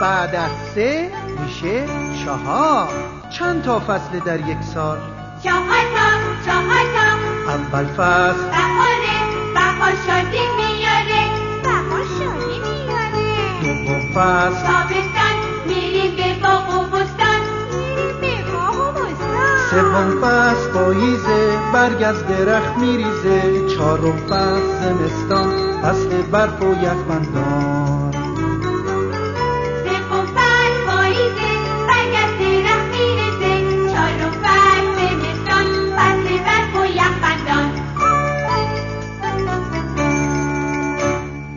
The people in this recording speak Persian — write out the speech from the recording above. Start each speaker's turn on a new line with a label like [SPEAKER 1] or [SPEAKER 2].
[SPEAKER 1] بعد از سه میشه چهار. چند تا فصل در یک سال؟
[SPEAKER 2] چهار تا چهار تا
[SPEAKER 1] اول فصل.
[SPEAKER 2] بهاره بهار شادی میاره. بهار شادی میاره.
[SPEAKER 1] دوم فصل.
[SPEAKER 2] تابستان میریم به باغ و بستان. میریم به باغ و بستان.
[SPEAKER 1] سوم فصل پاییزه برگ از درخت میریزه. چهارم فصل زمستان فصل برف و یخبندان